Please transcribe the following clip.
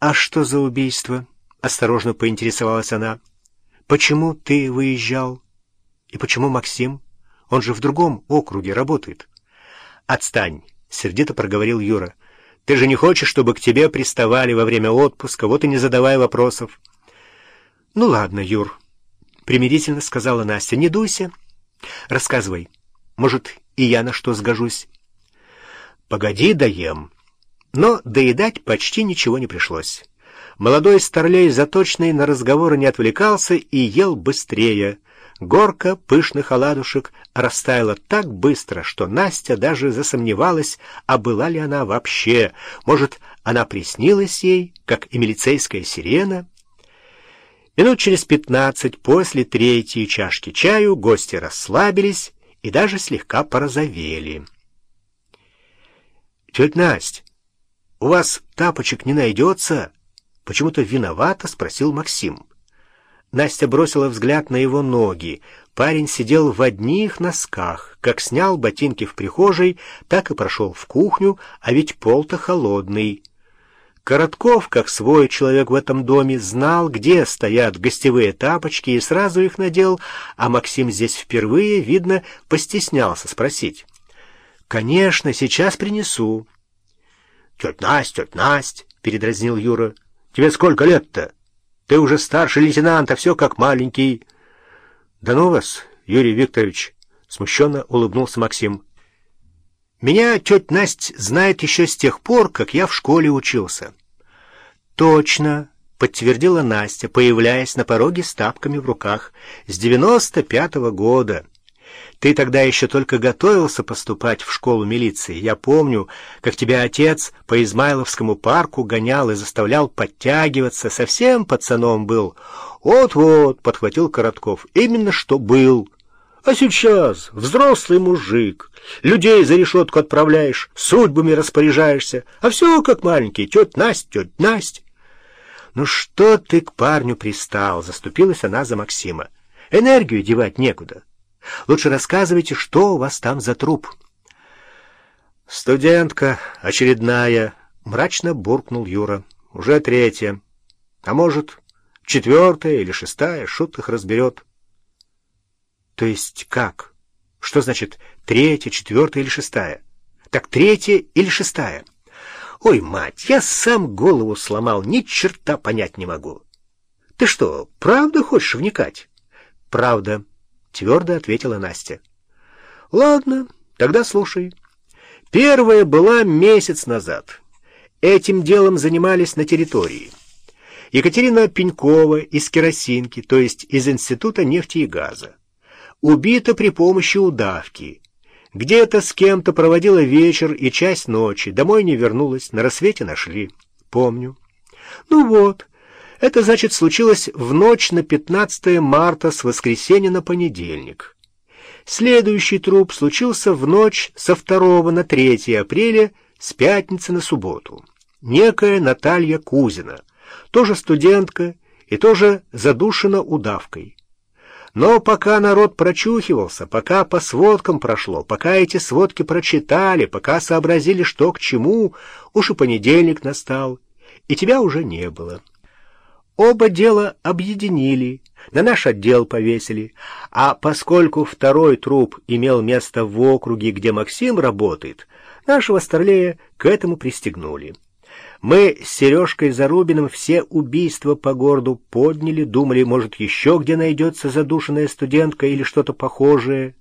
«А что за убийство?» — осторожно поинтересовалась она. «Почему ты выезжал? И почему Максим? Он же в другом округе работает». «Отстань!» — сердито проговорил Юра. «Ты же не хочешь, чтобы к тебе приставали во время отпуска, вот и не задавай вопросов». «Ну ладно, Юр», — примирительно сказала Настя, — «не дуйся. Рассказывай. Может, и я на что сгожусь». «Погоди, доем». Но доедать почти ничего не пришлось. Молодой старлей заточный на разговоры не отвлекался и ел быстрее. Горка пышных оладушек растаяла так быстро, что Настя даже засомневалась, а была ли она вообще. Может, она приснилась ей, как и милицейская сирена? Минут через пятнадцать после третьей чашки чаю гости расслабились и даже слегка порозовели. — Тетя Настя, у вас тапочек не найдется? Почему-то виновато спросил Максим. Настя бросила взгляд на его ноги. Парень сидел в одних носках, как снял ботинки в прихожей, так и прошел в кухню, а ведь пол-то холодный. Коротков, как свой человек в этом доме, знал, где стоят гостевые тапочки, и сразу их надел, а Максим здесь впервые, видно, постеснялся спросить. «Конечно, сейчас принесу». «Тетя Настя, тетя Настя!» — передразнил Юра. «Тебе сколько лет-то? Ты уже старший лейтенант, а все как маленький». «Да ну вас, Юрий Викторович!» — смущенно улыбнулся Максим. «Меня тетя Настя знает еще с тех пор, как я в школе учился». «Точно!» — подтвердила Настя, появляясь на пороге с тапками в руках. «С девяносто пятого года». Ты тогда еще только готовился поступать в школу милиции. Я помню, как тебя отец по Измайловскому парку гонял и заставлял подтягиваться. Совсем пацаном был. Вот-вот, — подхватил Коротков, — именно что был. А сейчас взрослый мужик. Людей за решетку отправляешь, судьбами распоряжаешься. А все как маленький. Тетя Настя, тетя Настя. «Ну что ты к парню пристал?» — заступилась она за Максима. «Энергию девать некуда. Лучше рассказывайте, что у вас там за труп. Студентка очередная, мрачно буркнул Юра. Уже третья. А может, четвертая или шестая, шут их разберет. То есть как? Что значит третья, четвертая или шестая? Так третья или шестая? Ой, мать, я сам голову сломал, ни черта понять не могу. Ты что, правда хочешь вникать? Правда. — твердо ответила Настя. «Ладно, тогда слушай. Первая была месяц назад. Этим делом занимались на территории. Екатерина Пенькова из керосинки, то есть из Института нефти и газа. Убита при помощи удавки. Где-то с кем-то проводила вечер и часть ночи. Домой не вернулась, на рассвете нашли. Помню. Ну вот, это, значит, случилось в ночь на 15 марта с воскресенья на понедельник. Следующий труп случился в ночь со 2 на 3 апреля с пятницы на субботу. Некая Наталья Кузина, тоже студентка и тоже задушена удавкой. Но пока народ прочухивался, пока по сводкам прошло, пока эти сводки прочитали, пока сообразили, что к чему, уж и понедельник настал, и тебя уже не было. Оба дела объединили, на наш отдел повесили, а поскольку второй труп имел место в округе, где Максим работает, нашего старлея к этому пристегнули. Мы с Сережкой Зарубиным все убийства по городу подняли, думали, может, еще где найдется задушенная студентка или что-то похожее.